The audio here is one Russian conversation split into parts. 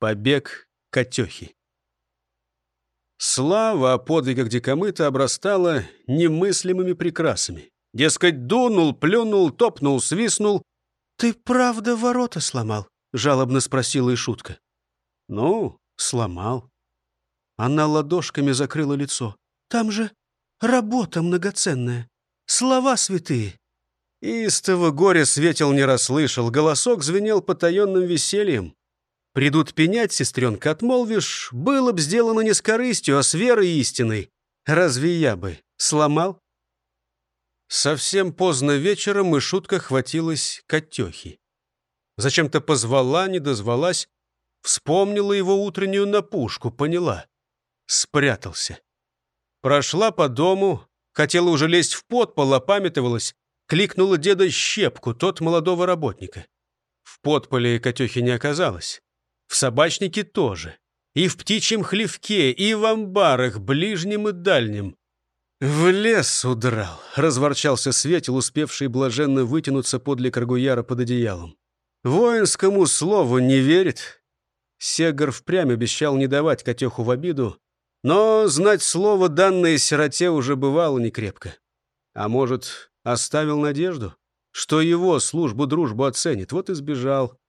Побег Котехи. Слава о подвигах дикомыта обрастала немыслимыми прекрасами. Дескать, дунул, плюнул, топнул, свистнул. «Ты правда ворота сломал?» — жалобно спросила и шутка. «Ну, сломал». Она ладошками закрыла лицо. «Там же работа многоценная, слова святые». Истово горе светил не расслышал, голосок звенел потаенным весельем. Придут пенять, сестренка, отмолвишь, было б сделано не с корыстью, а с верой истиной. Разве я бы сломал? Совсем поздно вечером и шутка хватилась Катехи. Зачем-то позвала, не дозвалась, вспомнила его утреннюю напушку, поняла. Спрятался. Прошла по дому, хотела уже лезть в подпол, опамятовалась, кликнула деда Щепку, тот молодого работника. В подполе Катехи не оказалось. В собачнике тоже. И в птичьем хлевке, и в амбарах, ближнем и дальнем. «В лес удрал», — разворчался Светил, успевший блаженно вытянуться подле Каргуяра под одеялом. «Воинскому слову не верит». Сегар впрямь обещал не давать котеху в обиду, но знать слово, данное сироте, уже бывало некрепко. А может, оставил надежду, что его службу-дружбу оценит, вот и сбежал.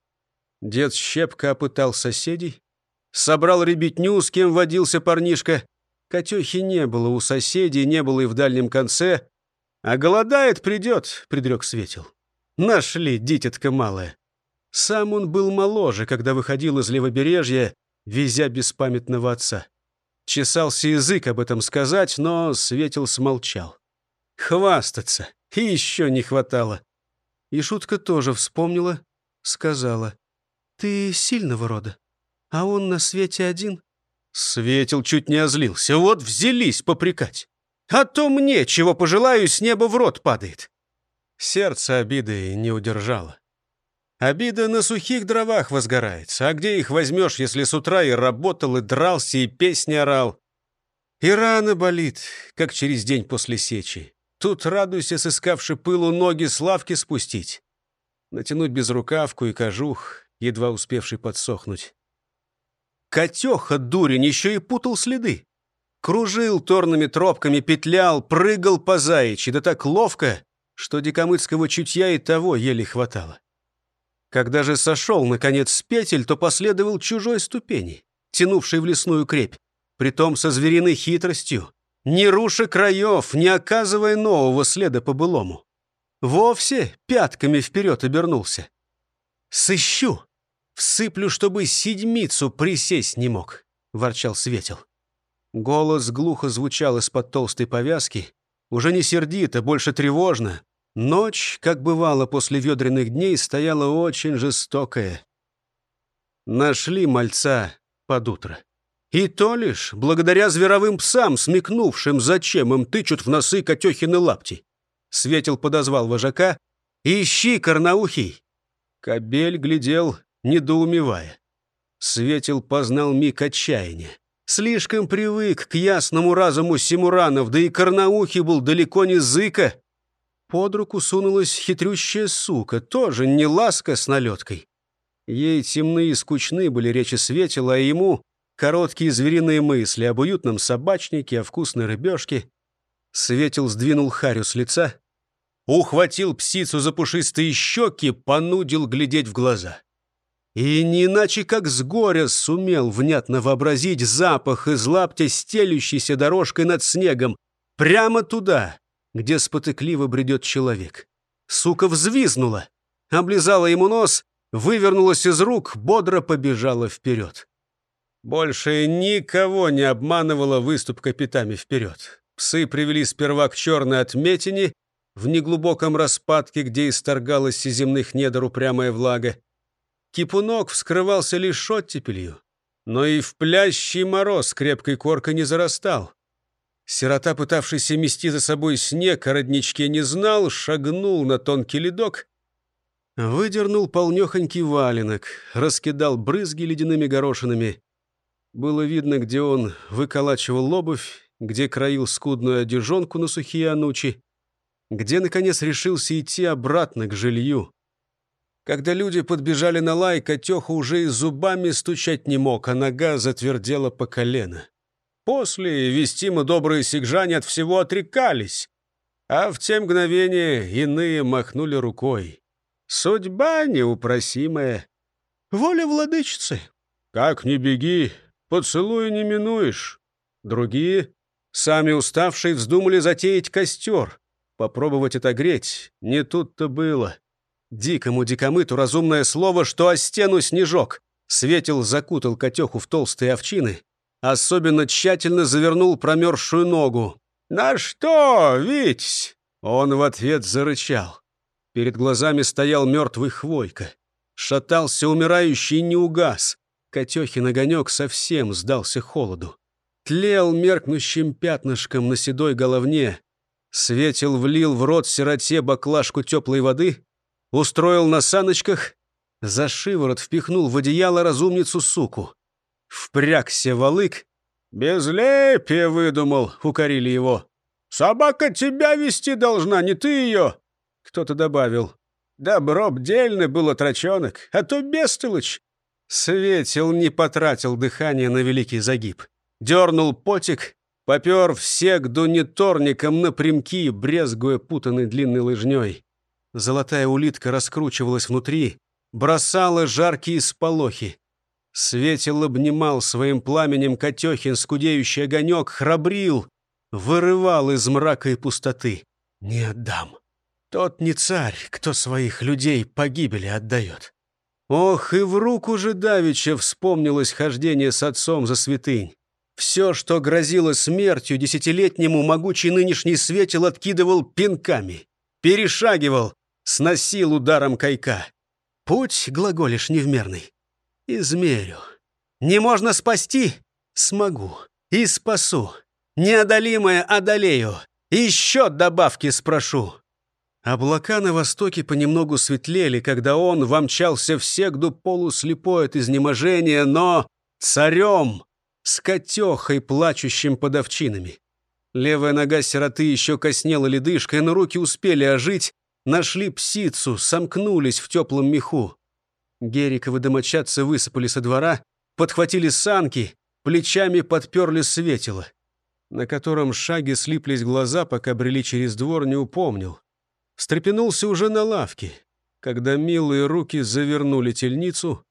Дед щепка опытал соседей, собрал ребятню, с кем водился парнишка. Котехи не было у соседей, не было и в дальнем конце. А голодает, придет, предрек Светил. Нашли, дитятка малая. Сам он был моложе, когда выходил из левобережья, везя беспамятного отца. Чесался язык об этом сказать, но Светил смолчал. Хвастаться и еще не хватало. И шутка тоже вспомнила, сказала. Ты сильного рода, а он на свете один. Светил чуть не озлился. Вот взялись попрекать. А то мне, чего пожелаю, с неба в рот падает. Сердце обиды не удержало. Обида на сухих дровах возгорается. А где их возьмешь, если с утра и работал, и дрался, и песни орал? И рана болит, как через день после сечи. Тут радуйся, сыскавши пылу, ноги с лавки спустить. Натянуть безрукавку и кожух, едва успевший подсохнуть. Котеха, дурень, еще и путал следы. Кружил торными тропками, петлял, прыгал по заячьи, да так ловко, что дикомыцкого чутья и того еле хватало. Когда же сошел, наконец, с петель, то последовал чужой ступени, тянувшей в лесную крепь, притом со звериной хитростью, не руша краев, не оказывая нового следа по былому. Вовсе пятками вперед обернулся. «Сыщу!» Всыплю, чтобы седьмицу присесть не мог», — ворчал Светил. Голос глухо звучал из-под толстой повязки. Уже не сердито, больше тревожно. Ночь, как бывало после ведренных дней, стояла очень жестокая. Нашли мальца под утро. И то лишь благодаря зверовым псам, смекнувшим, зачем им тычут в носы Котехины лапти. Светил подозвал вожака. «Ищи, корнаухий!» Кобель глядел недоумевая. Светил познал миг отчаяния. Слишком привык к ясному разуму Симуранов, да и Карнаухи был далеко не зыка. Под руку сунулась хитрющая сука, тоже не ласка с налеткой. Ей темные и скучны были речи Светила, а ему короткие звериные мысли об уютном собачнике, о вкусной рыбешке. Светил сдвинул Харю с лица, ухватил псицу за пушистые щеки, понудил глядеть в глаза. И не иначе как с горя сумел внятно вообразить запах из лаптя, стелющейся дорожкой над снегом, прямо туда, где спотыкливо бредет человек. Сука взвизнула, облизала ему нос, вывернулась из рук, бодро побежала вперед. Больше никого не обманывала выступ капитами вперед. Псы привели сперва к черной отметине, в неглубоком распадке, где исторгалась из земных недр упрямая влага. Кипунок вскрывался лишь оттепелью, но и в плящий мороз крепкой коркой не зарастал. Сирота, пытавшийся мести за собой снег, о родничке не знал, шагнул на тонкий ледок, выдернул полнехонький валенок, раскидал брызги ледяными горошинами. Было видно, где он выколачивал обувь, где краил скудную одежонку на сухие анучи, где, наконец, решился идти обратно к жилью. Когда люди подбежали на лай, Котеха уже и зубами стучать не мог, а нога затвердела по колено. После вестимо добрые сигжане от всего отрекались, а в те мгновения иные махнули рукой. Судьба неупросимая. Воля владычицы. Как ни беги, поцелуя не минуешь. Другие, сами уставшие, вздумали затеять костер. Попробовать отогреть. Не тут-то было. Дикому дикомыту разумное слово, что о стену снежок. Светил закутал котеху в толстые овчины. Особенно тщательно завернул промерзшую ногу. «На что, Витязь?» Он в ответ зарычал. Перед глазами стоял мертвый хвойка. Шатался умирающий и не угас. Котехин огонек совсем сдался холоду. Тлел меркнущим пятнышком на седой головне. Светил влил в рот сироте баклажку теплой воды, устроил на саночках, за шиворот впихнул в одеяло разумницу суку. Впрягся волык. «Безлепие выдумал», — укорили его. «Собака тебя вести должна, не ты ее!» Кто-то добавил. «Добро бдельно было трочонок, а то бестолочь!» Светил не потратил дыхание на великий загиб. Дернул потик, попер все к дуниторникам напрямки, брезгуя путанной длинной лыжней. Золотая улитка раскручивалась внутри, бросала жаркие сполохи. Светил обнимал своим пламенем Котехин скудеющий огонек, храбрил, вырывал из мрака и пустоты. «Не отдам. Тот не царь, кто своих людей погибели отдает». Ох, и в руку же Давича вспомнилось хождение с отцом за святынь. Все, что грозило смертью десятилетнему, могучий нынешний светил откидывал пинками, перешагивал, сносил ударом кайка. Путь, глаголишь, невмерный. Измерю. Не можно спасти? Смогу. И спасу. Неодолимое одолею. Еще добавки спрошу. Облака на востоке понемногу светлели, когда он вомчался в сегду полуслепой от изнеможения, но царем, с котехой, плачущим под овчинами. Левая нога сироты еще коснела ледышкой, но руки успели ожить, нашли псицу, сомкнулись в теплом меху. Гериковы домочадцы высыпали со двора, подхватили санки, плечами подперли светило, на котором шаги слиплись глаза, пока брели через двор, не упомнил. Встрепенулся уже на лавке, когда милые руки завернули тельницу.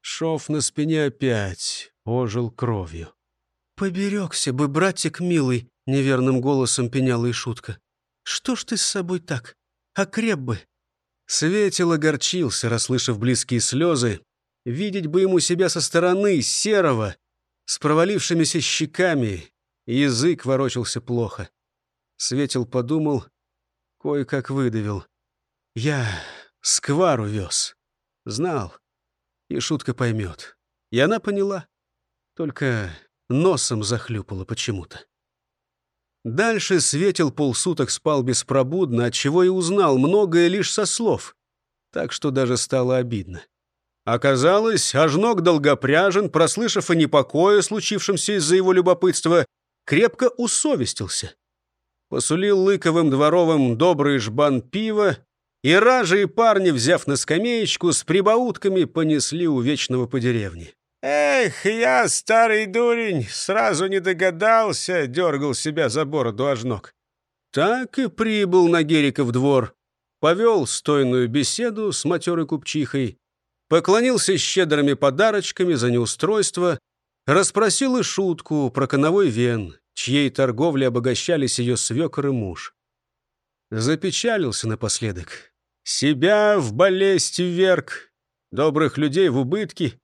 Шов на спине опять ожил кровью. «Поберегся бы, братик милый!» — неверным голосом пеняла и шутка. «Что ж ты с собой так? Окреп бы!» Светил огорчился, расслышав близкие слезы. Видеть бы ему себя со стороны, серого, с провалившимися щеками. Язык ворочался плохо. Светил подумал, кое-как выдавил. «Я сквару вез. Знал. И шутка поймет. И она поняла. Только носом захлюпала почему-то. Дальше Светил полсуток спал беспробудно, отчего и узнал многое лишь со слов. Так что даже стало обидно. Оказалось, ожног долгопряжен, прослышав о непокое, случившемся из-за его любопытства, крепко усовестился посулил Лыковым дворовым добрый жбан пива, и ражи и парни, взяв на скамеечку, с прибаутками понесли у Вечного по деревне. «Эх, я, старый дурень, сразу не догадался», — дергал себя за бороду аж. Так и прибыл на Гериков двор, повел стойную беседу с матерой купчихой, поклонился щедрыми подарочками за неустройство, расспросил и шутку про коновой вен, чьей торговлей обогащались ее свекор и муж. Запечалился напоследок. Себя в болезнь вверг, добрых людей в убытки,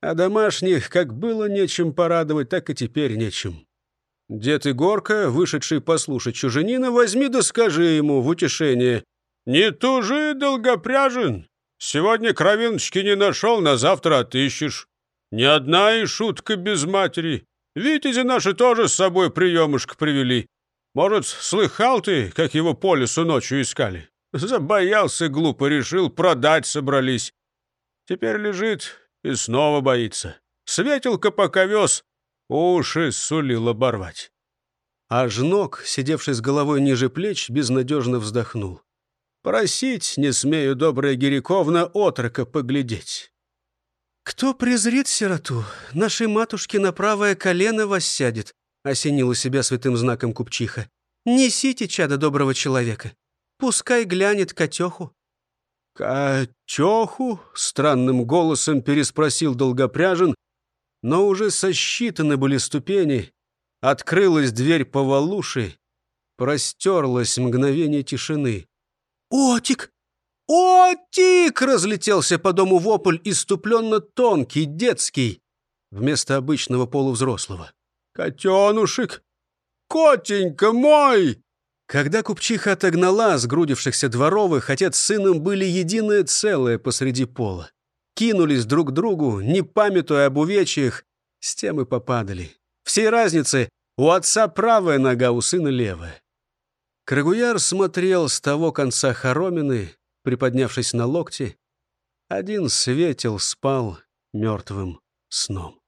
а домашних как было нечем порадовать, так и теперь нечем. Дед Игорка, вышедший послушать чуженина, возьми да скажи ему в утешение. «Не тужи, долгопряжен! Сегодня кровиночки не нашел, на завтра отыщешь. Ни одна и шутка без матери. Витязи наши тоже с собой приемушка привели. Может, слыхал ты, как его по лесу ночью искали? Забоялся глупо, решил, продать собрались. Теперь лежит и снова боится. Светилка пока вез, уши сулил оборвать. А жнок, сидевший с головой ниже плеч, безнадежно вздохнул. Просить не смею, добрая Гириковна, отрока поглядеть. «Кто презрит сироту, нашей матушке на правое колено воссядет», осенила себя святым знаком купчиха. «Несите чадо доброго человека. Пускай глянет котеху». «Котеху?» — странным голосом переспросил Долгопряжен, но уже сосчитаны были ступени. Открылась дверь по валуши, простерлось мгновение тишины. «Отик! «Отик!» — разлетелся по дому вопль, иступленно тонкий, детский, вместо обычного полувзрослого. «Котенушек! Котенька мой!» Когда купчиха отогнала сгрудившихся дворовых, отец с сыном были единое целое посреди пола. Кинулись друг к другу, не памятуя об увечьях, с тем и попадали. Всей разницы у отца правая нога, у сына левая. Крагуяр смотрел с того конца хоромины, приподнявшись на локти. Один светил спал мертвым сном.